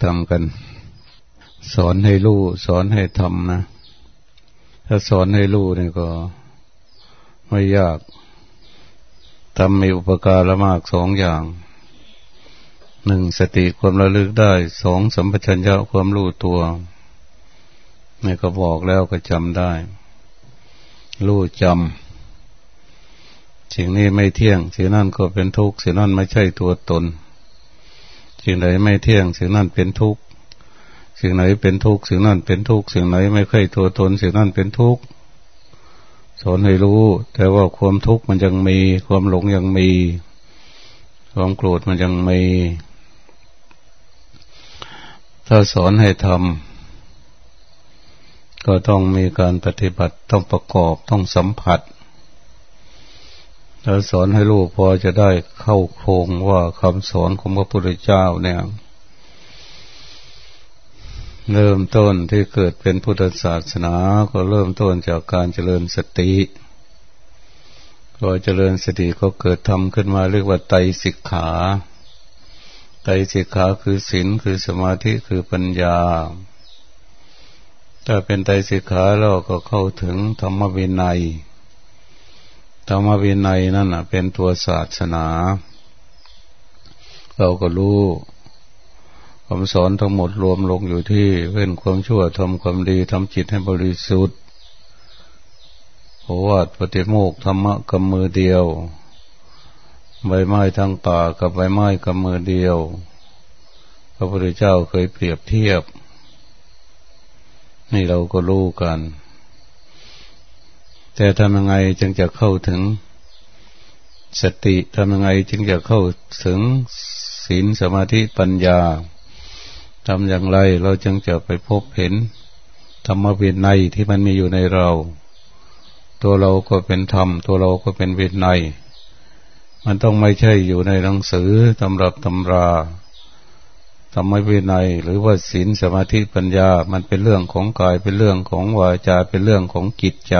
ฟังทำกัน สอนให้รู้สอนให้ทำนะ ถ้าสอนให้รู้นี่ก็ไม่ยากทำมีอุปการะมากสองอย่างหนึ่งสติความระลึกได้สองสัมปชัญญะความรู้ตัวนี่ก็บอกแล้วก็จำได้ รู้จำสิ่งนี้ไม่เที่ยงสิ่งนั้นก็เป็นทุกข์สิ่งนั้นไม่ใช่ตัวตน สิ่งไหนไม่เที่ยงสิ่งนั้นเป็นทุกข์สิ่งไหนเป็นทุกข์สิ่งนั้นเป็นทุกข์สิ่งไหนไม่ค่อยตัวตนสิ่งนั้นเป็นทุกข์สอนให้รู้ แต่ว่าความทุกข์มันยังมี ความหลงยังมี ความโกรธมันยังมีถ้าสอนให้ทำก็ต้องมีการปฏิบัติต้องประกอบต้องสัมผัส ถ้าสอนให้รู้พอจะได้เข้าโครงว่าคำสอนของพระพุทธเจ้าเนี่ยเริ่มต้นที่เกิดเป็นพุทธศาสนาก็เริ่มต้นจากการเจริญสติพอเจริญสติก็เกิดทำขึ้นมาเรียกว่าไตสิกขา ไตสิกขาคือศีลคือสมาธิคือปัญญา ถ้าเป็นไตสิกขาเราก็เข้าถึงธรรมวินัย ธรรมวินัยนั่นเป็นตัวศาสนา เราก็รู้คำสอนทั้งหมดรวมลงอยู่ที่เว้นความชั่วทำความดีทำจิตให้บริสุทธิ์โอวาทปฏิโมกธรรมะกับมือเดียว ใบไม้ทางป่ากับใบไม้กับมือเดียว พระพุทธเจ้าเคยเปรียบเทียบ นี่เราก็รู้กัน แต่ทำยังไงจึงจะเข้าถึงสติทำยังไงจึงจะเข้าถึงศีลสมาธิปัญญาทำอย่างไรเราจึงจะไปพบเห็นธรรมวินัยที่มันมีอยู่ในเรา ตัวเราก็เป็นธรรม ตัวเราก็เป็นวินัยมันต้องไม่ใช่อยู่ในหนังสือตำรับตำราธรรมวินัยหรือว่าศีลสมาธิปัญญา มันเป็นเรื่องของกายเป็นเรื่องของวาจาเป็นเรื่องของจิตใจ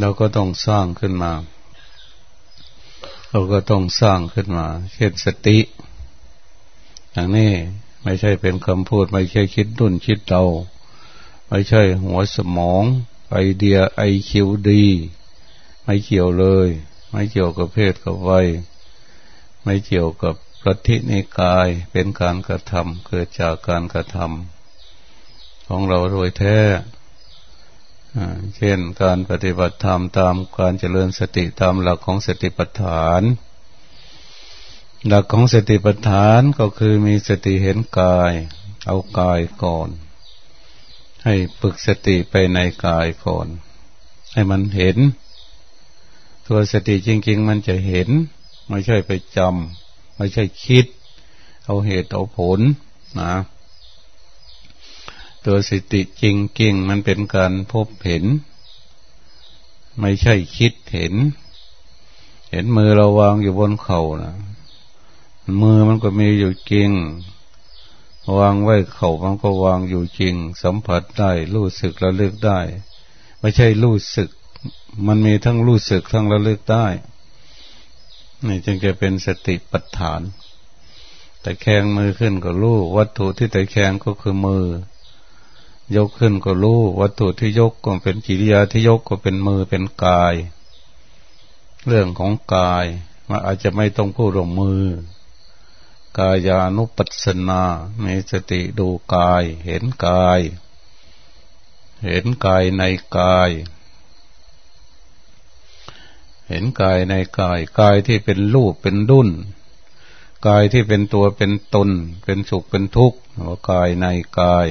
เราก็ต้องสร้างขึ้นมา เราก็ต้องสร้างขึ้นมาเช่นสติ อย่างนี้ไม่ใช่เป็นคำพูด ไม่ใช่คิดด้นคิดเดาไม่ใช่หัวสมอง ไอเดียไอคิวดี ไม่เกี่ยวเลย ไม่เกี่ยวกับเพศกับวัยไม่เกี่ยวกับปฏินิกายเป็นการกระทำเกิดจากการกระทำของเราโดยแท้ เช่นการปฏิบัติธรรมตามการเจริญสติตามหลักของสติปัฏฐาน หลักของสติปัฏฐานก็คือมีสติเห็นกาย เอากายก่อน ให้ฝึกสติไปในกายก่อน ให้มันเห็น ตัวสติจริง ๆ มันจะเห็น ไม่ใช่ไปจำไม่ใช่คิด เอาเหตุเอาผลนะ ตัวสติจริงๆมันเป็นการพบเห็น ไม่ใช่คิดเห็น เห็นมือเราวางอยู่บนเข่านะมือมันก็มีอยู่จริง วางไว้เข่ามันก็วางอยู่จริง สัมผัสได้ รู้สึกระลึกได้ ไม่ใช่รู้สึก มันมีทั้งรู้สึกทั้งระลึกได้ นี่จึงจะเป็นสติปัฏฐาน แต่แขงมือขึ้นก็รู้วัตถุที่แต่แขงก็คือมือ ยกขึ้นก็รู้ วัตถุที่ยกก็เป็นกิริยาที่ยกก็เป็นมือเป็นกาย เรื่องของกายมันอาจจะไม่ต้องพูดลงมือ กายานุปัสสนามีสติดูกาย เห็นกาย เห็นกายในกาย เห็นกายในกาย กายที่เป็นรูปเป็นดุนกายที่เป็นตัวเป็นตน เป็นสุขเป็นทุกข์ว่ากายในกาย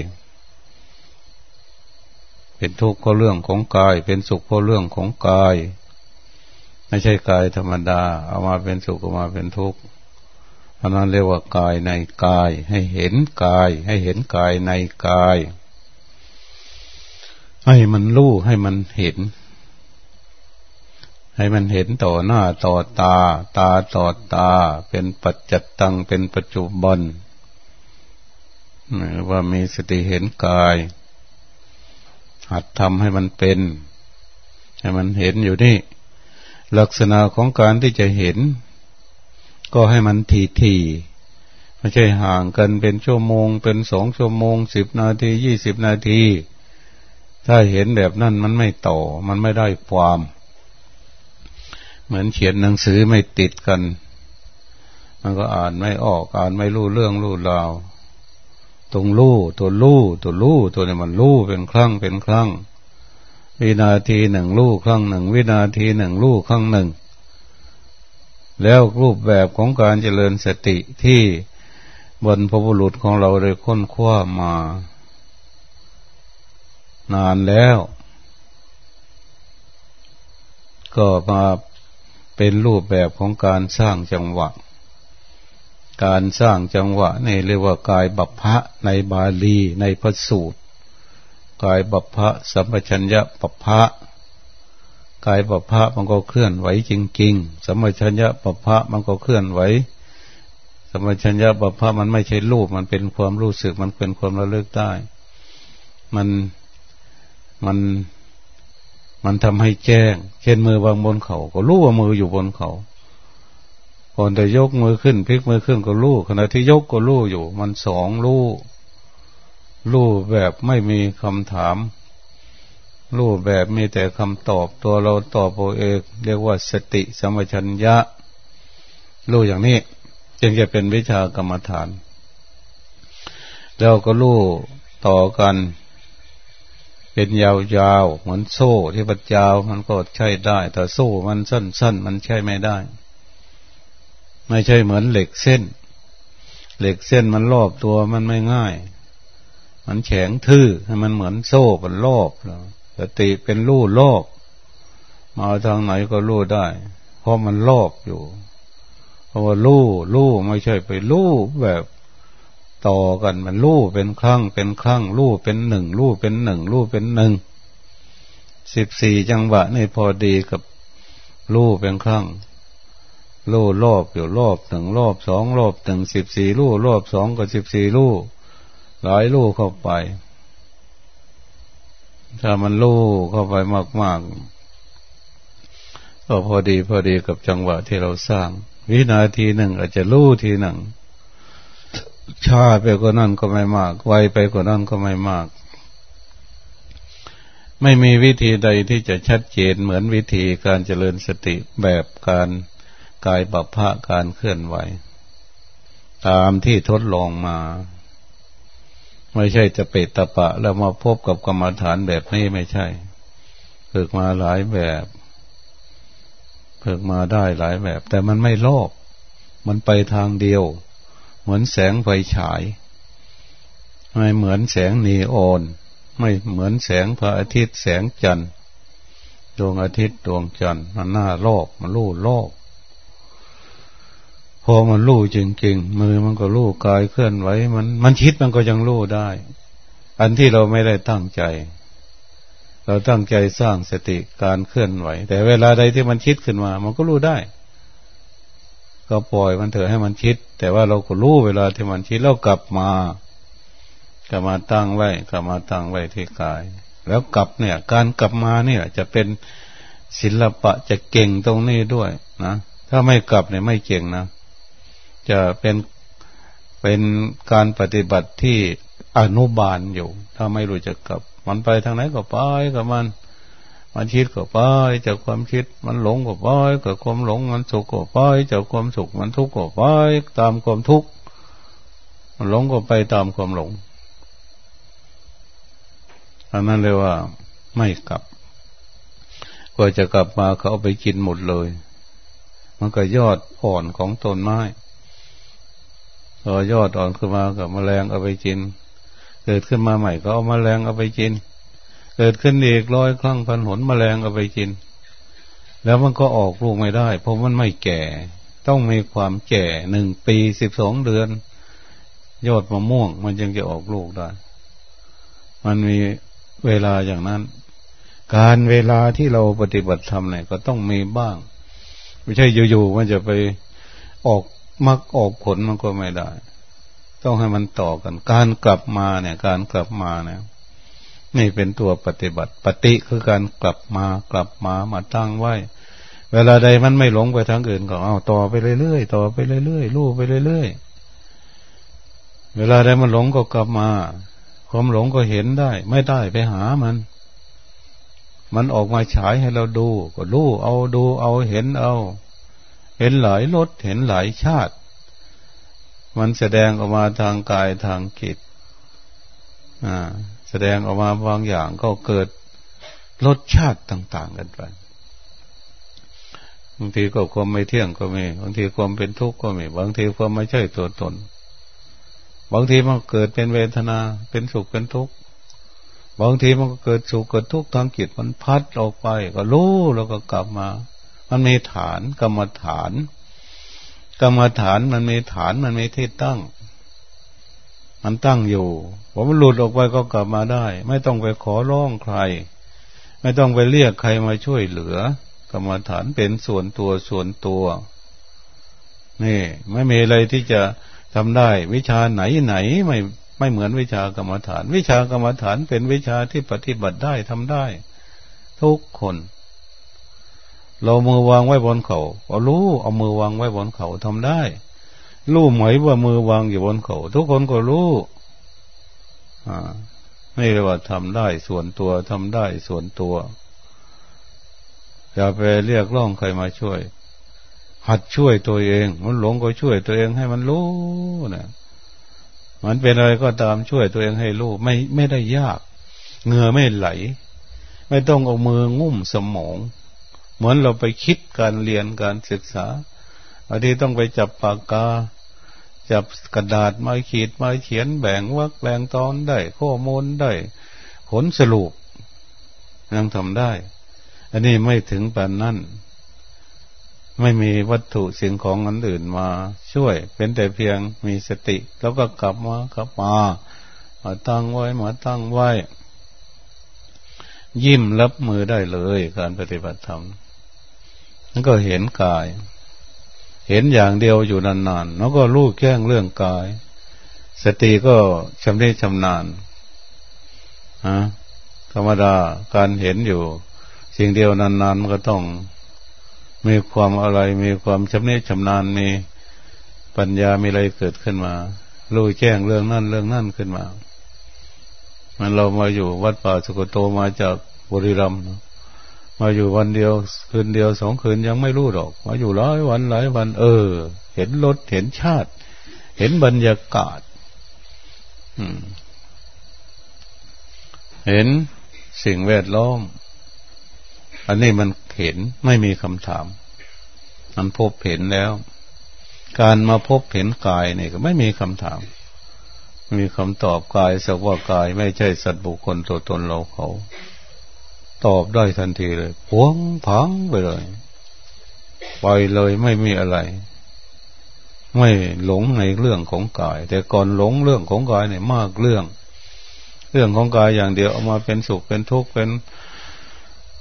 เป็นทุกข์ก็เรื่องของกาย เป็นสุขก็เรื่องของกาย ไม่ใช่กายธรรมดา เอามาเป็นสุขเอามาเป็นทุกข์อันนั้นเรียกว่ากายในกาย ให้เห็นกาย ให้เห็นกายในกาย ให้มันรู้ให้มันเห็น ให้มันเห็นต่อหน้าต่อตา ตาต่อตา เป็นปัจจัตตังเป็นปัจจุบันว่ามีสติเห็นกาย หัดทำให้มันเป็น ให้มันเห็นอยู่นี่ ลักษณะของการที่จะเห็น ก็ให้มันทีทีไม่ไม่ใช่ห่างกันเป็นชั่วโมง เป็นสองชั่วโมงสิบนาทียี่สิบนาที ถ้าเห็นแบบนั้นมันไม่ต่อ มันไม่ได้ความ เหมือนเขียนหนังสือไม่ติดกัน มันก็อ่านไม่ออกอ่านไม่รู้เรื่องรู้ราว ตรงรู้ตัวรู้ตัวรู้ตัวนี้มันรู้เป็นครั้งเป็นครั้งวินาทีหนึ่งรู้ครั้งหนึ่ง วินาทีหนึ่งรู้ครั้งหนึ่ง แล้วรูปแบบของการเจริญสติที่บนพระบุรุษของเราได้ค้นคว้ามานานแล้ว ก็มาเป็นรูปแบบของการสร้างจังหวะ การสร้างจังหวะนี่เรียกว่ากายบัพพะในบาลีในพระสูตร กายบัพพะสัมปชัญญะบัพพะกายบัพพะมันก็เคลื่อนไหวจริงๆสัมปชัญญะบัพพะมันก็เคลื่อนไหวสัมัชัญญาบัพพะมันไม่ใช่รูปมันเป็นความรู้สึกมันเป็นความระลึกได้ มันมันมันทำให้แจ้ง เช่นมือวางบนเขา ก็รู้ว่ามืออยู่บนเขา ก่อนจะยกมือขึ้นพลิกมือขึ้นก็รู้ขณะที่ยกก็รู้อยู่ มันสองรู้รู้แบบไม่มีคำถามรู้แบบมีแต่คำตอบตัวเราตอบตัวเองเรียกว่าสติสมัชัญญะรู้อย่างนี้ จึงจะเป็นวิชากรรมฐาน แล้วก็รู้ต่อกันเป็นยาวๆเหมือนโซ่ที่ปัดยาวมันก็ใช้ได้ แต่โซ่มันสั้นๆ มันใช้ไม่ได้ ไม่ใช่เหมือนเหล็กเส้น เหล็กเส้นมันรอบตัวมันไม่ง่าย มันแข็งทื่อให้มันเหมือนโซ่มันรอบสติเป็นลู่รอบมาทางไหนก็ลู่ได้ เพราะมันรอบอยู่ เพราะว่าลู่ลู่ไม่ใช่ไปลู่แบบต่อกันมันลู่เป็นครั้งเป็นครั้งลู่เป็นหนึ่งลู่เป็นหนึ่งลู่เป็นหนึ่งสิบสี่จังหวะนี่พอดีกับลู่เป็นครั้ง ลู่รอบอยู่รอบหนึ่งรอบสองรอบหนึ่งสิบสี่ลู่รอบสองกับสิบสี่ลู่หลายลู่เข้าไป ถ้ามันลู่เข้าไปมากๆก็พอดีพอดีกับจังหวะที่เราสร้าง วินาทีหนึ่งอาจจะรู้ทีหนึ่งช้าไปกว่านั้นก็ไม่มาก ไวไปกว่านั้นก็ไม่มาก ไม่มีวิธีใดที่จะชัดเจนเหมือนวิธีการเจริญสติแบบการ กายบัพพะการเคลื่อนไหว ตามที่ทดลองมา ไม่ใช่จะเปตตะปะ แล้วมาพบกับกรรมฐานแบบนี้ไม่ใช่ฝึกมาหลายแบบฝึกมาได้หลายแบบ แต่มันไม่โลภมันไปทางเดียว เหมือนแสงไฟฉาย ไม่เหมือนแสงนีโอน ไม่เหมือนแสงพระอาทิตย์แสงจันทร์ดวงอาทิตย์ดวงจันทร์มันน่าโลภมันรู้โลภ พอมันรู้จริงๆมือมันก็รู้กายเคลื่อนไหวมัน มันคิดมันก็ยังรู้ได้ อันที่เราไม่ได้ตั้งใจ เราตั้งใจสร้างสติการเคลื่อนไหว แต่เวลาใดที่มันคิดขึ้นมา มันก็รู้ได้ ก็ปล่อยมันเถอะให้มันคิด แต่ว่าเราก็รู้เวลาที่มันคิดเรากลับมากลับมาตั้งไว้กลับมาตั้งไว้ที่กาย แล้วกลับเนี่ย การกลับมาเนี่ย จะเป็นศิลปะจะเก่งตรงนี้ด้วยนะถ้าไม่กลับเนี่ยไม่เก่งนะ จะเป็นเป็นการปฏิบัติที่อนุบาลอยู่ ถ้าไม่รู้จะกลับ มันไปทางไหนก็ไปกับมัน มันคิดก็ไปจากความคิด มันหลงก็ไปกับความหลง มันสุขก็ไปจากความสุข มันทุกข์ก็ไปตามความทุกข์มันหลงก็ไปตามความหลงอันนั้นเลยว่าไม่กลับกว่าจะกลับมาเขาเอาไปกินหมดเลย มันก็ยอดอ่อนของต้นไม้ พอยอดอ่อนขึ้นมากับมแมลงเอาไปกิน เกิดขึ้นมาใหม่ก็เอามาแมลงเอาไปกิน เกิดขึ้นอีกร้อยครั้งพันหนมแมลงเอาไปกิน แล้วมันก็ออกลูกไม่ได้ เพราะมันไม่แก่ ต้องมีความแก่หนึ่งปีสิบสองเดือน ยอดมะม่วง มันจึงจะออกลูกได้ มันมีเวลาอย่างนั้น การเวลาที่เราปฏิบัติธรรมเนี่ยก็ต้องมีบ้าง ไม่ใช่อยู่ๆมันจะไปออก มักออกผลมันก็ไม่ได้ ต้องให้มันต่อกัน การกลับมาเนี่ย การกลับมาเนี่ยนี่เป็นตัวปฏิบัติ ปฏิคือการกลับมากลับมามาตั้งไว้ เวลาใดมันไม่หลงไปทางอื่นก็เอาต่อไปเรื่อยๆต่อไปเรื่อยๆลู่ไปเรื่อยๆเวลาได้มันหลงก็กลับมา ความหลงก็เห็นได้ ไม่ได้ไปหามัน มันออกมาฉายให้เราดู ก็รู้เอาดูเอาเห็นเอา เห็นหลายรสเห็นหลายชาติ มันแสดงออกมาทางกายทางจิตแสดงออกมาบางอย่างก็เกิดรสชาติต่าง ๆ กันไปบางทีก็ความไม่เที่ยงก็มีบางทีความเป็นทุกข์ก็มีบางทีความไม่ใช่ตัวตน บางทีมันเกิดเป็นเวทนาเป็นสุขเป็นทุกข์บางทีมันก็เกิดสุขเกิดทุกข์ทางจิตมันพัดออกไป ก็รู้แล้วก็กลับมา มันมีฐานกรรมฐาน กรรมฐานมันมีฐานมันมีที่ตั้ง มันตั้งอยู่ผมมันหลุดออกไปก็กลับมาได้ ไม่ต้องไปขอร้องใคร ไม่ต้องไปเรียกใครมาช่วยเหลือกรรมฐานเป็นส่วนตัวส่วนตัว นี่ ไม่มีอะไรที่จะทำได้ วิชาไหนไหนไม่ไม่เหมือนวิชากรรมฐาน วิชากรรมฐานเป็นวิชาที่ปฏิบัติได้ทำได้ ทุกคน เรามือวางไว้บนเขาเอารู้เอามือวางไว้บนเขาทำได้รู้ไหมว่ามือวางอยู่บนเขาทุกคนก็รู้อ่าไม่เรียกว่าทำได้ส่วนตัวทำได้ส่วนตัว อย่าไปเรียกร้องใครมาช่วย หัดช่วยตัวเอง มันหลงก็ช่วยตัวเองให้มันรู้นะมันเป็นอะไรก็ตามช่วยตัวเองให้รู้ไม่ไม่ได้ยากเหงื่อไม่ไหล ไม่ต้องเอามืองุ่มสมอง เหมือนเราไปคิดการเรียนการศึกษาบางทีต้องไปจับปากกา จับกระดาษมาขีดมาเขียนแบ่งวรรคแบ่งตอนได้ ข้อมูลได้ผลสรุปยังทำได้ อันนี้ไม่ถึงปานนั้น ไม่มีวัตถุสิ่งของอันอื่นมาช่วย เป็นแต่เพียงมีสติ แล้วก็กลับมากลับมามาตั้งไว้มาตั้งไว้ ยิ้มรับมือได้เลย การปฏิบัติธรรม นั่นก็เห็นกาย เห็นอย่างเดียวอยู่นานๆแล้วก็รู้แก้งเรื่องกาย สติก็ชำนิชำนาญฮะธรรมดาการเห็นอยู่ สิ่งเดียวนานๆมันก็ต้อง มีความอะไร มีความชำนิชำนาญมีปัญญามีอะไรเกิดขึ้นมารู้แจ้งเรื่องนั่นเรื่องนั่นขึ้นมา มันเรามาอยู่วัดป่าสุกโตมาจากบุรีรัมย์ มาอยู่วันเดียว คืนเดียวสองคืนยังไม่รู้หรอก มาอยู่หลายวันหลายวัน เออ เห็นรถเห็นชาติ เห็นบรรยากาศเห็นสิ่งแวดล้อม อันนี้มันเห็นไม่มีคำถาม มันพบเห็นแล้ว การมาพบเห็นกายนี่ก็ไม่มีคำถาม มีคำตอบกายสักว่ากายไม่ใช่สัตว์บุคคลตัวตนเราเขา ตอบได้ทันทีเลยพวงพังไปเลย ไปเลยไม่มีอะไร ไม่หลงในเรื่องของกาย แต่ก่อนหลงเรื่องของกายเนี่ยมากเรื่อง เรื่องของกายอย่างเดียวเอามาเป็นสุขเป็นทุกข์เป็น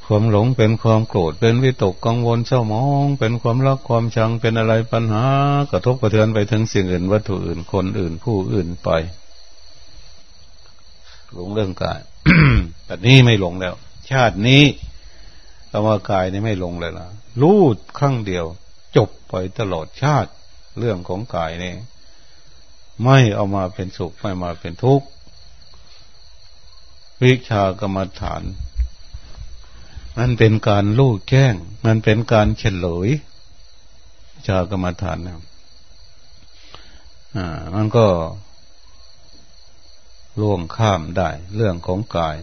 ความหลงเป็นความโกรธเป็นวิตกกังวลเศร้ามองเป็นความรักความชังเป็นอะไรปัญหา กระทบกระเทือนไปถึงสิ่งอื่นวัตถุอื่นคนอื่นผู้อื่นไปหลงเรื่องกายแต่นี้ไม่หลงแล้ว ชาตินี้คำว่ากายนี่ไม่ลงเลยล่ะ รู้ครั้งเดียว จบไปตลอดชาติ เรื่องของกายนี่ไม่เอามาเป็นสุขไม่มาเป็นทุกข์วิชากรรมฐาน มันเป็นการลู่แจ้ง มันเป็นการเฉลยจากรรมฐานนะอ่ามันก็ล่วงข้ามได้ เรื่องของกาย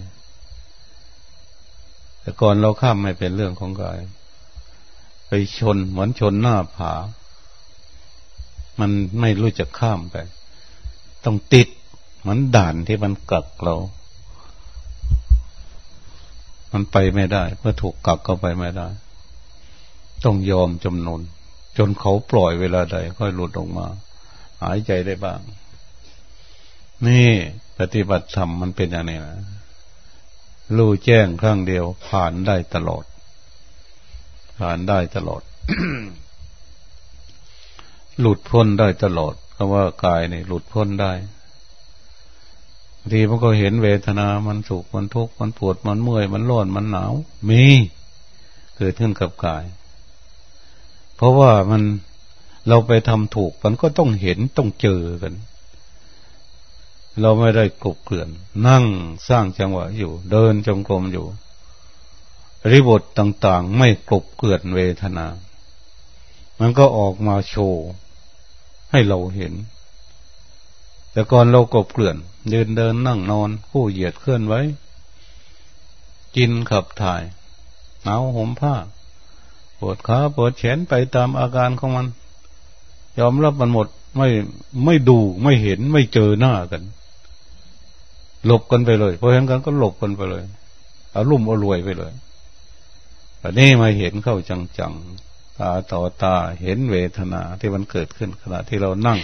แต่ก่อนเราข้ามไม่เป็นเรื่องของกาย ไปชนเหมือนชนหน้าผา มันไม่รู้จะข้ามไป ต้องติดเหมือนด่านที่มันกักเรา มันไปไม่ได้เมื่อถูกกักก็ไปไม่ได้ ต้องยอมจำนนจนเขาปล่อยเวลาใดค่อยหลุดออกมา หายใจได้บ้าง นี่ปฏิบัติธรรมมันเป็นอย่างนี้นะ รู้แจ้งครั้งเดียว ผ่านได้ตลอด ผ่านได้ตลอด หลุดพ้นได้ตลอดคำว่ากายนี่หลุดพ้นได้ทีมันก็เห็นเวทนา มันสุข มันทุกข์ มันปวด มันเมื่อย มันร้อน มันหนาว มี เกิดขึ้นกับกาย เพราะว่ามันเราไปทำถูก มันก็ต้องเห็นต้องเจอกัน เราไม่ได้กลุกเกลื่อน นั่งสร้างจังหวะอยู่ เดินจงกรมอยู่ริบทต่าง ๆ ไม่กลุกเกลื่อนเวทนา มันก็ออกมาโชว์ ให้เราเห็น แต่ก่อนเรากบเกลื่อน เดินเดินนั่งนอนผู้เหยียดเคลื่อนไว้ กินขับถ่ายหนาวห่มผ้าปวดขาปวดแขนไปตามอาการของมัน ยอมรับมันหมดไม่ไม่ดูไม่เห็นไม่เจอหน้ากัน หลบกันไปเลยพอเห็นกันก็หลบกันไปเลยเอาลุ่มเอารวยไปเลยแต่นี่มาเห็นเข้าจังๆตาต่อตาเห็นเวทนาที่มันเกิดขึ้นขณะที่เรานั่ง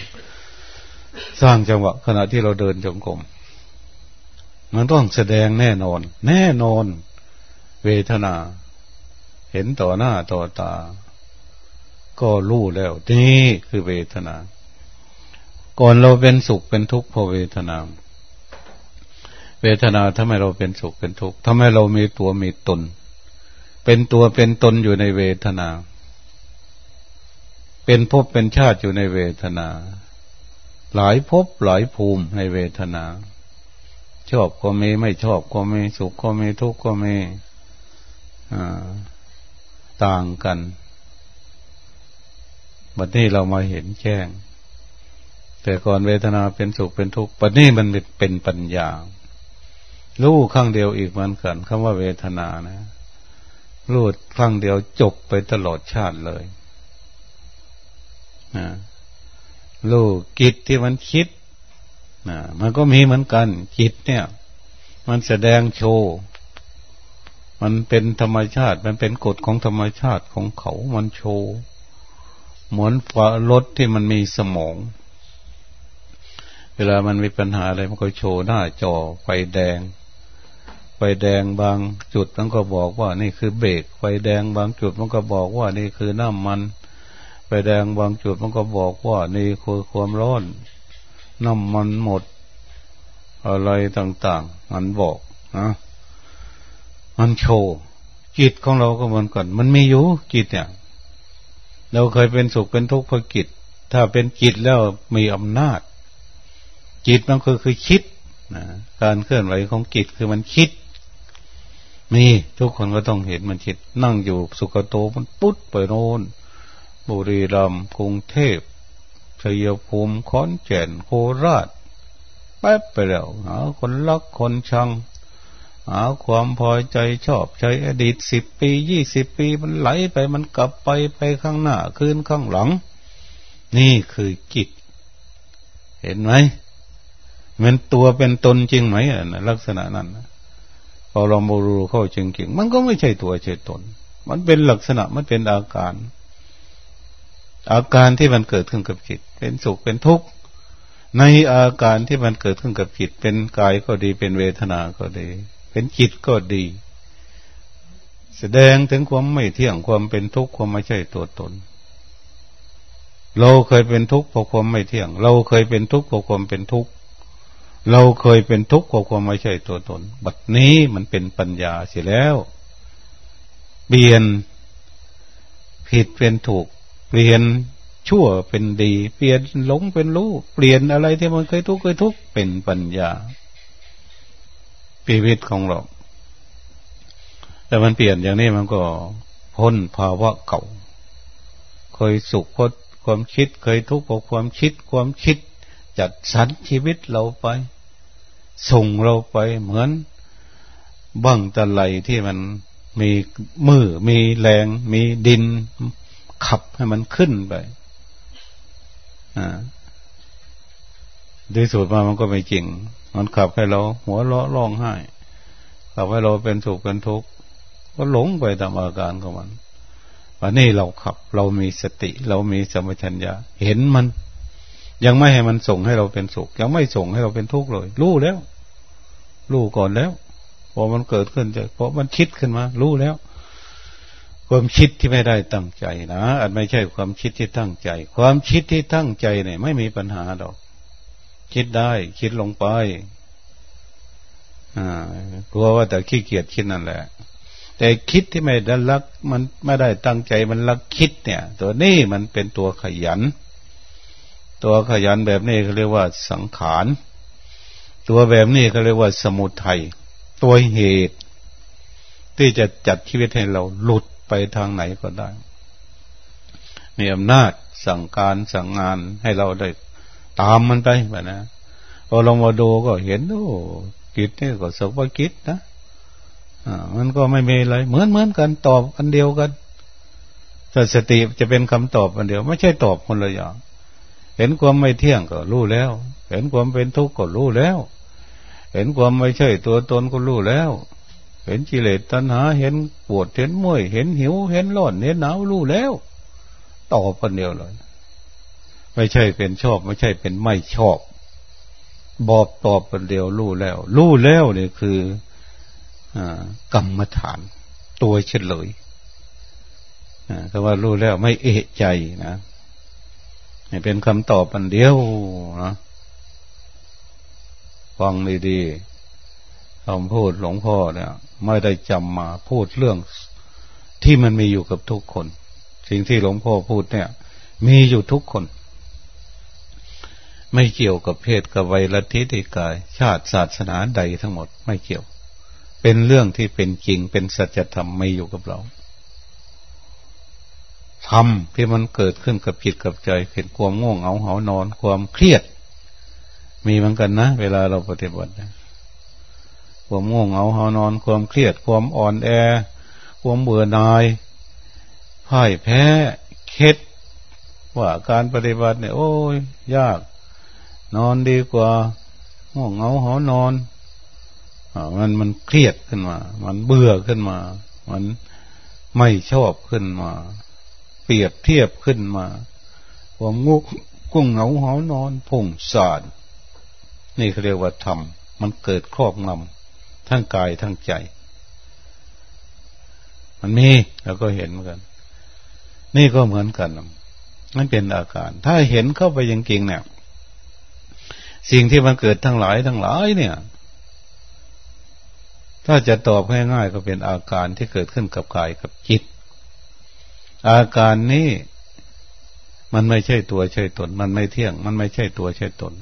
สร้างจังหวะขณะที่เราเดินจงกรมมันต้องแสดงแน่นอน แน่นอน เวทนา เห็นต่อหน้าต่อตา ก็รู้แล้ว นี่คือเวทนา ก่อนเราเป็นสุขเป็นทุกข์เพราะเวทนา เวทนาทำไมเราเป็นสุขเป็นทุกข์ทำไมเรามีตัวมีตน เป็นตัวเป็นตนอยู่ในเวทนา เป็นภพเป็นชาติอยู่ในเวทนา หลายภพหลายภูมิในเวทนา ชอบก็มีไม่ชอบก็มีสุขก็มีทุกข์ก็มีต่างกันบัดนี้เรามาเห็นแจ้ง แต่ก่อนเวทนาเป็นสุขเป็นทุกข์ปัจนี้มันเป็นปัญญา รู้ครั้งเดียวอีกเหมือนกันคำว่าเวทนานะรู้ครั้งเดียวจบไปตลอดชาติเลยนะรู้กิจที่มันคิดนะมันก็มีเหมือนกัน จิตเนี่ย มันแสดงโชว์มันเป็นธรรมชาติ มันเป็นกฎของธรรมชาติของเขา มันโชว์เหมือนฟ้ารถที่มันมีสมอง เวลามันมีปัญหาอะไรมันก็โชว์หน้าจอไฟแดง ไฟแดงบางจุดมันก็บอกว่า นี่คือเบรกไฟแดงบางจุดมันก็บอกว่า นี่คือน้ำมันไฟแดงบางจุดมันก็บอกว่า นี่คือความร้อน น้ำมันหมด อะไรต่างๆ มันบอกนะมันโชว์จิตของเราก็เหมือนกัน มันมีอยู่จิตเนี่ย เราเคยเป็นสุขเป็นทุกข์เพราะจิต ถ้าเป็นจิตแล้วมีอำนาจ จิตมันก็คือคิดนะการเคลื่อนไหวของจิตคือมันคิด มีทุกคนก็ต้องเห็นมันคิด นั่งอยู่สุกโตมันปุ๊ดไปโน่นบุรีรัมย์กรุงเทพชัยภูมิขอนแก่นโคราชแป๊บไปแล้วหาคนรักคนชังหาความพอใจชอบใช้อดีตสิบปียี่สิบปีมันไหลไปมันกลับไปไปข้างหน้าคืนข้างหลัง นี่คือจิต เห็นไหมมันตัวเป็นตนจริงไหมนะลักษณะนั้น พอเราโมรู้เข้าจริงๆมันก็ไม่ใช่ตัวใช่ตน มันเป็นลักษณะมันเป็นอาการ อาการที่มันเกิดขึ้นกับจิต เป็นสุขเป็นทุกข์ในอาการที่มันเกิดขึ้นกับจิต เป็นกายก็ดีเป็นเวทนาก็ดี เป็นจิตก็ดี แสดงถึงความไม่เที่ยงความเป็นทุกข์ความไม่ใช่ตัวตน เราเคยเป็นทุกข์เพราะความไม่เที่ยง เราเคยเป็นทุกข์เพราะความเป็นทุกข์ เราเคยเป็นทุกข์กับความไม่ใช่ตัวตน บัดนี้มันเป็นปัญญาเสียแล้ว เปลี่ยนผิดเป็นถูก เปลี่ยนชั่วเป็นดี เปลี่ยนหลงเป็นรู้ เปลี่ยนอะไรที่มันเคยทุกข์เคยทุกข์เป็นปัญญาปีวิตของเรา แต่มันเปลี่ยนอย่างนี้มันก็พ้นภาวะเก่า เคยสุขพดความคิด เคยทุกข์กับความคิด ความคิดจัดสรรชีวิตเราไป ส่งเราไปเหมือนบังตะไลที่มันมีมือมีแรง มีดิน ขับให้มันขึ้นไปอ่าด้วยสูตรมามันก็ไม่จริง มันขับให้เรา หัวเราะร้องไห้ขับให้เราเป็นสุขเป็นทุกข์ก็หลงไปตามอาการของมันวันนี้เราขับ เรามีสติ เรามีสมัชัญญาเห็นมัน ยังไม่ให้มันส่งให้เราเป็นสุข ยังไม่ส่งให้เราเป็นทุกข์เลย รู้แล้ว รู้ก่อนแล้วพอมันเกิดขึ้นจะเพราะมันคิดขึ้นมา รู้แล้ว ความคิดที่ไม่ได้ตั้งใจนะอาจไม่ใช่ความคิดที่ตั้งใจ ความคิดที่ตั้งใจเนี่ย ไม่มีปัญหาดอก คิดได้คิดลงไปอ่ากลัวว่าแต่ขี้เกียจคิดนั่นแหละ แต่คิดที่ไม่ได้รัก มันไม่ได้ตั้งใจมันรักคิดเนี่ย ตัวนี้มันเป็นตัวขยัน ตัวขยันแบบนี้เขาเรียกว่าสังขาร ตัวแบบนี้เขาเรียกว่าสมุทัยตัวเหตุ ที่จะจัดชีวิตให้เราหลุดไปทางไหนก็ได้ มีอำนาจสั่งการสั่งงานให้เราได้ตามมันไปแบบนะพอลงมาดูก็เห็นโอ้กิจนี่ก็สกว่ากิจนะอ่ามันก็ไม่มีอะไรเหมือนเหมือนกันตอบอันเดียวกันแต่สติจะเป็นคำตอบอันเดียว ไม่ใช่ตอบคนละอย่าง เห็นความไม่เที่ยงก็รู้แล้ว เห็นความเป็นทุกข์ก็รู้แล้ว เห็นความไม่ใช่ตัวตนก็รู้แล้ว เห็นกิเลสตัณหา เห็นปวดเห็นมื่อยเห็นหิว เห็นร้อนเห็นหนาวรู้แล้วตอบคนเดียวเลย ไม่ใช่เป็นชอบ ไม่ใช่เป็นไม่ชอบ บอกตอบคนเดียวรู้แล้ว รู้แล้วเนี่ยคืออกรรมฐาน ตัวเฉลยแต่ว่ารู้แล้วไม่เอะใจนะ นี่เป็นคำตอบอันเดียวนะฟังดีๆคำพูดหลวงพ่อเนี่ย ไม่ได้จำมาพูดเรื่องที่มันมีอยู่กับทุกคน สิ่งที่หลวงพ่อพูดเนี่ย มีอยู่ทุกคน ไม่เกี่ยวกับเพศกับวัยลัทธิติกาย ชาติศาสนาใดทั้งหมด ไม่เกี่ยว เป็นเรื่องที่เป็นจริงเป็นสัจธรรมไม่อยู่กับเรา ธรรมที่มันเกิดขึ้นกับจิตกับใจเห็นความง่วงเหงาเหานอน ความเครียด มีเหมือนกันนะ เวลาเราปฏิบัติความง่วงเหงาเหานอน ความเครียด ความอ่อนแอ ความเบื่อหน่ายพ่ายแพ้เคล็ดว่าการปฏิบัติเนี่ยโอ้ยยาก นอนดีกว่าง่วงเหงาหานอนมันมันเครียดขึ้นมา มันเบื่อขึ้นมา มันไม่ชอบขึ้นมา ปรียบเทียบขึ้นมาความงุกกุ้งเหงาหานอนพุงสารนี่เขาเรียกว่าธรรมมันเกิดครอบงำทั้งกายทั้งใจ มันมีแล้วก็เห็นเหมือนกัน นี่ก็เหมือนกันมันเป็นอาการ ถ้าเห็นเข้าไปยังจริงเนี่ย สิ่งที่มันเกิดทั้งหลายทั้งหลายเนี่ย ถ้าจะตอบง่ายๆก็เป็นอาการที่เกิดขึ้นกับกายกับจิต อาการนี้มันไม่ใช่ตัวใช่ตน มันไม่เที่ยง มันไม่ใช่ตัวใช่ตน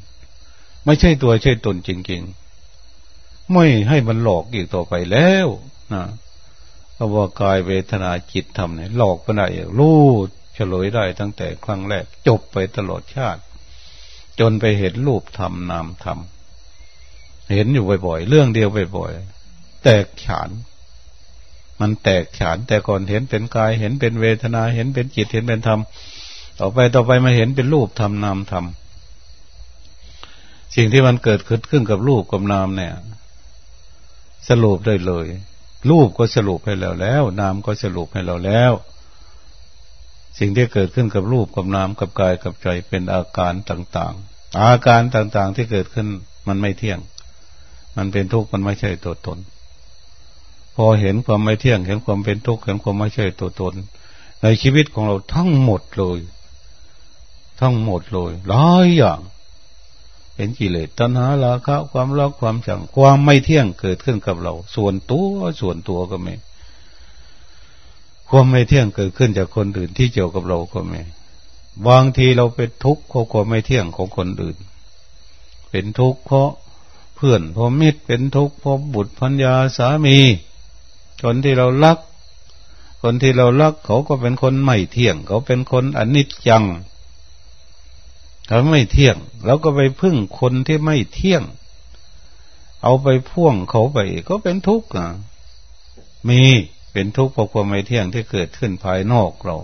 ไม่ใช่ตัวใช่ตนจริง ๆ ไม่ให้มันหลอกอีกต่อไปแล้วนะเพราะว่ากายเวทนาจิตทำเนี่ยหลอกไปได้รู้เฉลยได้ตั้งแต่ครั้งแรก จบไปตลอดชาติ จนไปเห็นรูปธรรมนามธรรมเห็นอยู่บ่อยๆ เรื่องเดียวบ่อยๆ แตกฉาน มันแตกฉาน แต่ก่อนเห็นเป็นกาย เห็นเป็นเวทนา เห็นเป็นจิต เห็นเป็นธรรม ต่อไปต่อไปมาเห็นเป็นรูปธรรมนามธรรม สิ่งที่มันเกิดขึ้นขึ้นกับรูปกับนามเนี่ย สรุปได้เลย รูปก็สรุปให้เราแล้ว นามก็สรุปให้เราแล้ว สิ่งที่เกิดขึ้นกับรูปกับนามกับกายกับใจเป็นอาการต่าง ๆ อาการต่างๆที่เกิดขึ้นมันไม่เที่ยง มันเป็นทุกข์มันไม่ใช่ตัวตน พอเห็นความไม่เที่ยง เห็นความเป็นทุกข์เห็นความไม่ใช่ตัวตน ในชีวิตของเราทั้งหมดเลย ทั้งหมดเลยหลายอย่างเห็นกิเลสตัณหาราคะความรักความชังความไม่เที่ยงเกิดขึ้นกับเรา ส่วนตัวส่วนตัวก็ไม่ความไม่เที่ยงเกิดขึ้นจากคนอื่นที่เกี่ยวกับเราก็ไม่บางทีเราเป็นทุกข์เพราะความไม่เที่ยงของคนอื่น เป็นทุกข์เพราะเพื่อนเพราะมิตรเป็นทุกข์เพราะบุตรพัญญาสามี คนที่เรารัก คนที่เรารัก เขาก็เป็นคนไม่เที่ยง เขาเป็นคนอนิจจังเขาไม่เที่ยงแล้วก็ไปพึ่งคนที่ไม่เที่ยง เอาไปพ่วงเขาไปก็เป็นทุกข์อะมีเป็นทุกข์เพราะความไม่เที่ยงที่เกิดขึ้นภายนอกเรา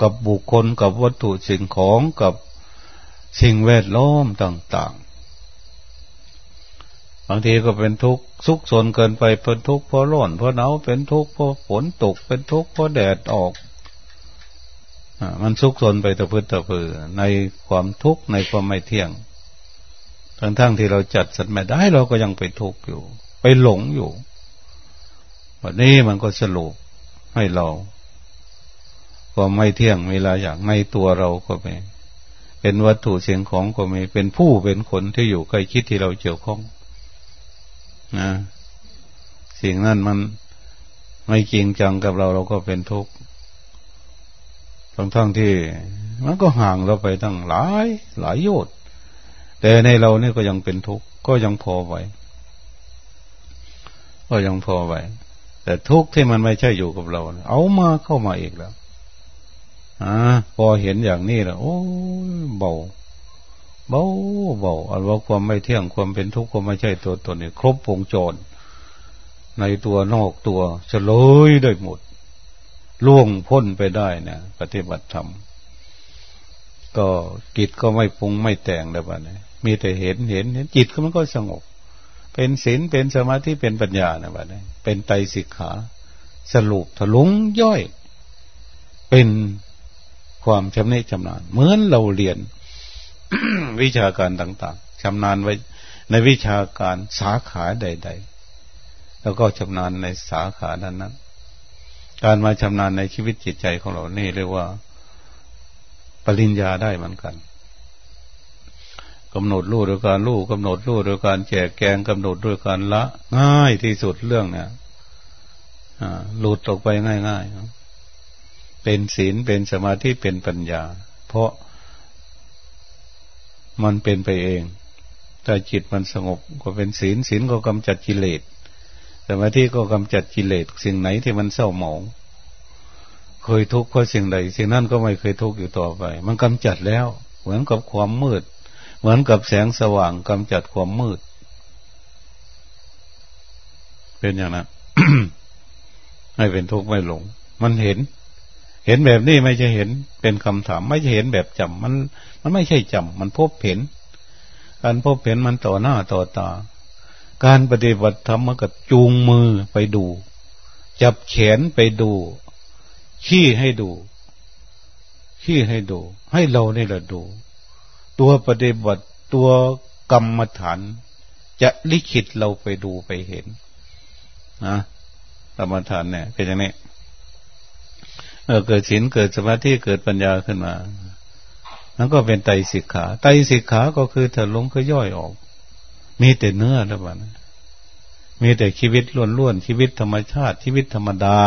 กับบุคคลกับวัตถุสิ่งของกับสิ่งแวดล้อมต่าง บางทีก็เป็นทุกข์สุกสนเกินไปเป็นทุกข์เพราะร้อนเพราะหนาวเป็นทุกข์เพราะฝนตกเป็นทุกข์เพราะแดดออกอมันสุกสนไปตะพื้นตะพือในความทุกข์ในความไม่เที่ยง ทั้งทั้งที่เราจัดสรรไม่ได้เราก็ยังไปทุกข์อยู่ ไปหลงอยู่วันนี้มันก็สรุปให้เราความไม่เที่ยงเวลาอย่างในตัวเราก็มีเป็นวัตถุเสียงของก็มีเป็นผู้เป็นคนที่อยู่ใกล้คิดที่เราเกี่ยวข้อง นะสิ่งนั้นมันไม่จริงจังกับเราเราก็เป็นทุกข์ทั้งทั้งที่ มันก็ห่างเราไปตั้งหลาย หลายโยชน์แต่ในเราเนี่ยก็ยังเป็นทุกข์ก็ยังพอไหวก็ยังพอไหวแต่ทุกข์ที่มันไม่ใช่อยู่กับเรา เอามาเข้ามาอีกแล้วอ่าพอเห็นอย่างนี้แล้วโอ้เบา เบาเบาอันว่าความไม่เที่ยงความเป็นทุกข์ความไม่ใช่ตัวตนนี่ครบวงจร ในตัวนอกตัวเฉลยได้หมด ล่วงพ้นไปได้นะปฏิบัติธรรมก็กิจก็ไม่ปรุงไม่แต่งแล้วบ้านี้มีแต่เห็นเห็นเห็นจิตก็มันก็สงบ เป็นศีลเป็นสมาธิเป็นปัญญานะบ้านี้เป็นไตสิกขา สรุปถลุงย่อย เป็นความชำนิชำนาญเหมือนเราเรียน วิชาการต่าง ๆชำนาญไว้ในวิชาการสาขาใด ๆ แล้วก็ชำนาญในสาขานั้นนั้น การมาชำนาญในชีวิตจิตใจของเรานี่เรียกว่า ปริญญาได้เหมือนกันกำหนดรู้โดยการรู้กำหนดรู้โดยการแจกแกงกำหนดด้วยการละ ง่ายที่สุดเรื่องเนี่ยหลุดออกไปง่ายๆเป็นศีลเป็นสมาธิเป็นปัญญา เพราะ มันเป็นไปเอง ถ้าจิตมันสงบก็เป็นศีลศีลก็กำจัดกิเลสสมาธิก็กำจัดกิเลสสิ่งไหนที่มันเศร้าหมองเคยทุกข์เพราะสิ่งใด สิ่งนั้นก็ไม่เคยทุกข์อยู่ต่อไป มันกำจัดแล้ว เหมือนกับความมืด เหมือนกับแสงสว่างกำจัดความมืด เป็นอย่างนั้นไม่เป็นทุกข์ไม่หลง มันเห็น เห็นแบบนี้ไม่ใช่เห็นเป็นคำถาม ไม่ใช่เห็นแบบจำมัน มันไม่ใช่จำมันพบเห็น การพบเห็นมันต่อหน้าต่อตา การปฏิบัติธรรมมันก็จูงมือไปดู จับแขนไปดู ขี้ให้ดู ขี้ให้ดู ให้เราเนี่แหละดู ตัวปฏิบัติตัวกรรมฐานจะลิขิตเราไปดูไปเห็นนะกรรมฐานเนี่ยเป็นอย่างนี้ เออเกิดศีลเกิดสมาธิเกิดปัญญาขึ้นมา แล้วก็เป็นไตสิกขา ไตสิกขาก็คือถ้าลงก็ย่อยออก มีแต่เนื้อแล้วบ้านมีแต่ชีวิตล้วนๆชีวิตธรรมชาติ ชีวิตธรรมดา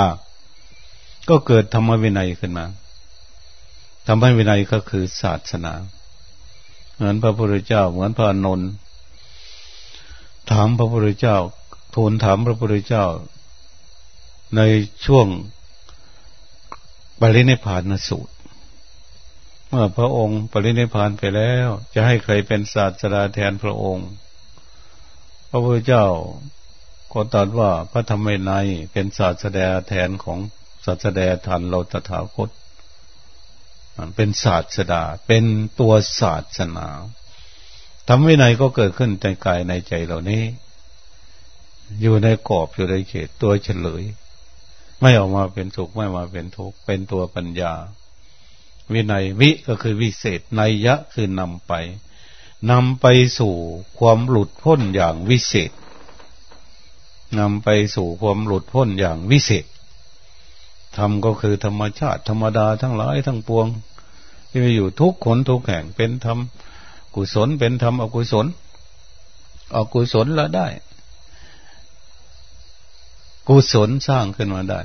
ก็เกิดธรรมวินัยขึ้นมาธรรมวินัยก็คือศาสนา เหมือนพระพุทธเจ้า เหมือนพระนนท์ถามพระพุทธเจ้าทูลถามพระพุทธเจ้า ในช่วง บริเนพานสูตร เมื่อพระองค์ปรินิพานไปแล้ว จะให้ใครเป็นศาสดาแทนพระองค์ พระพุทธเจ้าก็ตรัสว่าพระธรรมในเป็นศาสดาแทนของศาสดาทันเราตถาคตเป็นศาสดา เป็นตัวศาสนาทำวินัยก็เกิดขึ้นในกายในใจเหล่านี้ อยู่ในกรอบอยู่ในเขตตัวเฉลย ไม่ออกมาเป็นสุขไม่มาเป็นทุกข์เป็นตัวปัญญา วินัยวิก็คือวิเศษไนยะคือนำไปนำไปสู่ความหลุดพ้นอย่างวิเศษนำไปสู่ความหลุดพ้นอย่างวิเศษธรรมก็คือธรรมชาติธรรมดาทั้งหลายทั้งปวง ที่มีอยู่ทุกคนทุกแห่งเป็นธรรมกุศลเป็นธรรมอกุศล อกุศลละได้ กุศลสร้างขึ้นมาได้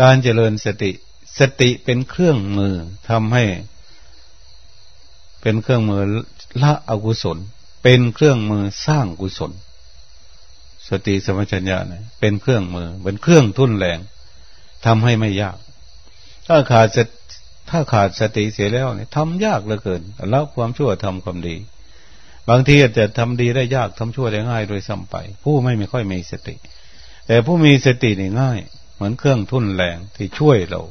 การเจริญสติ สติเป็นเครื่องมือทำให้ เป็นเครื่องมือละอกุศล เป็นเครื่องมือสร้างกุศล สติสมัชัญญาเนี่ยเป็นเครื่องมือ เป็นเครื่องทุ่นแรงทำให้ไม่ยาก ถ้าขาดถ้าขาดสติเสียแล้วเนี่ยทำยากเหลือเกินละความชั่วทำความดี บางทีอาจจะทำดีได้ยากทำชั่วได้ง่ายโดยซ้ำไป ผู้ไม่มีค่อยมีสติ แต่ผู้มีสตินี่ง่าย เหมือนเครื่องทุ่นแรงที่ช่วยเรา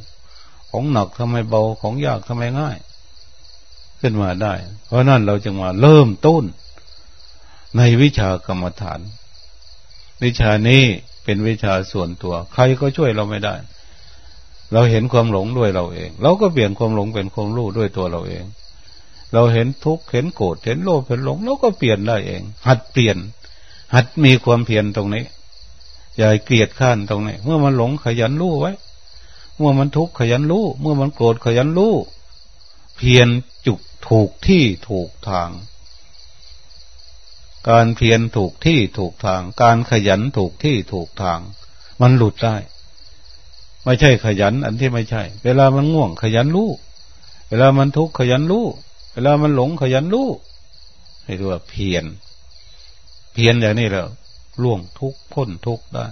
ของหนักทำไมเบาของยากทำไมง่าย ขึ้นมาได้ เพราะนั่นเราจึงมาเริ่มต้น ในวิชากรรมฐาน วิชานี้เป็นวิชาส่วนตัว ใครก็ช่วยเราไม่ได้ เราเห็นความหลงด้วยเราเอง เราก็เปลี่ยนความหลงเป็นความรู้ด้วยตัวเราเอง เราเห็นทุกข์เห็นโกรธเห็นโลภเห็นหลงเราก็เปลี่ยนได้เอง หัดเปลี่ยน หัดมีความเพียรตรงนี้ อย่าเกลียดข้านตรงนี้ เมื่อมันหลงขยันรู้ไว้ เมื่อมันทุกข์ขยันรู้ เมื่อมันโกรธขยันรู้ เพียรจุกถูกที่ถูกทาง การเพียรถูกที่ถูกทาง การขยันถูกที่ถูกทาง มันหลุดได้ ไม่ใช่ขยัน อันที่ไม่ใช่ เวลามันง่วงขยันรู้ เวลามันทุกข์ขยันรู้ เวลามันหลงขยันรู้ให้รู้ว่าเพียรเพียรอย่างนี้แล้วล่วงทุกพ้นทุกได้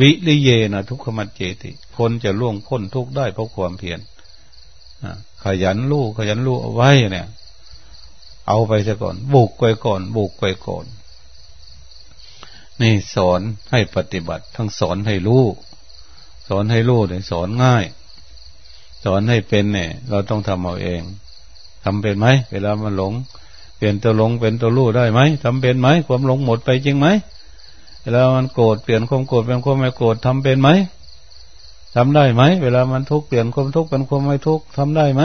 วิริเยนะทุกขมัจเจติคนจะล่วงพ้นทุกได้เพราะความเพียรขยันลูกขยันลูกเอาไว้เนี่ย เอาไปซะก่อน บุกไปก่อน บุกไปก่อน นี่สอนให้ปฏิบัติ ทั้งสอนให้รู้สอนให้รู้เนี่ยสอนง่าย สอนให้เป็นเนี่ย เราต้องทำเอาเอง ทำเป็นไหมเวลามันหลง เปลี่ยนตัวหลงเป็นตัวรู้ได้ไหมทำเป็นไหมความหลงหมดไปจริงไหมเวลามันโกรธเปลี่ยนความโกรธเป็นความไม่โกรธทำเป็นไหมทำได้ไหมเวลามันทุกข์เปลี่ยนความทุกข์เป็นความไม่ทุกข์ทำได้ไหม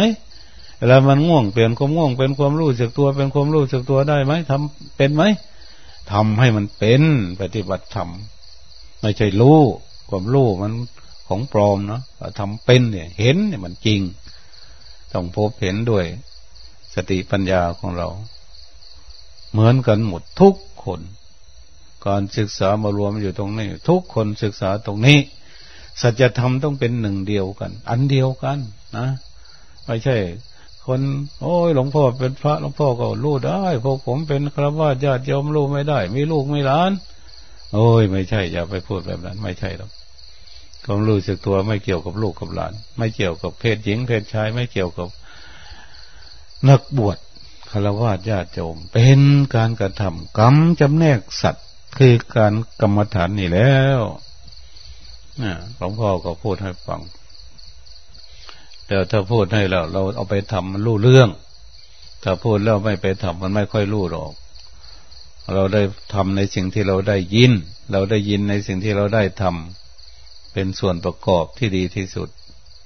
เวลามันง่วงเปลี่ยนความง่วงเป็นความรู้สึกตัว เป็นความรู้สึกตัวได้ไหมทำเป็นไหมทำให้มันเป็นปฏิบัติธรรมไม่ใช่รู้ความรู้มันของปลอมเนาะทำเป็นเนี่ย เห็นเนี่ยมันจริง ต้องพบเห็นด้วย สติปัญญาของเรา เหมือนกันหมดทุกคน การศึกษามารวมอยู่ตรงนี้ ทุกคนศึกษาตรงนี้ สัจธรรมต้องเป็นหนึ่งเดียวกัน อันเดียวกันนะไม่ใช่ คน โอ้ยหลวงพ่อเป็นพระหลวงพ่อก็รู้ได้พวกผมเป็นครวญญาติยอมรู้ไม่ได้ มีลูกไม่ล้าน โอ้ย ไม่ใช่ อย่าไปพูดแบบนั้น ไม่ใช่หรอกความรู้สึกตัวไม่เกี่ยวกับลูกกับหลาน ไม่เกี่ยวกับเพศหญิงเพศชายไม่เกี่ยวกับ นักบวชคารวะญาติโยมเป็นการกระทำกรรมจำแนกสัตว์คือการกรรมฐานนี่แล้วหลวงพ่อก็พูดให้ฟังแต่ถ้าพูดให้เราเราเอาไปทำมันรู้เรื่อง ถ้าพูดแล้วไม่ไปทำมันไม่ค่อยรู้หรอก เราได้ทำในสิ่งที่เราได้ยิน เราได้ยินในสิ่งที่เราได้ทำเป็นส่วนประกอบที่ดีที่สุด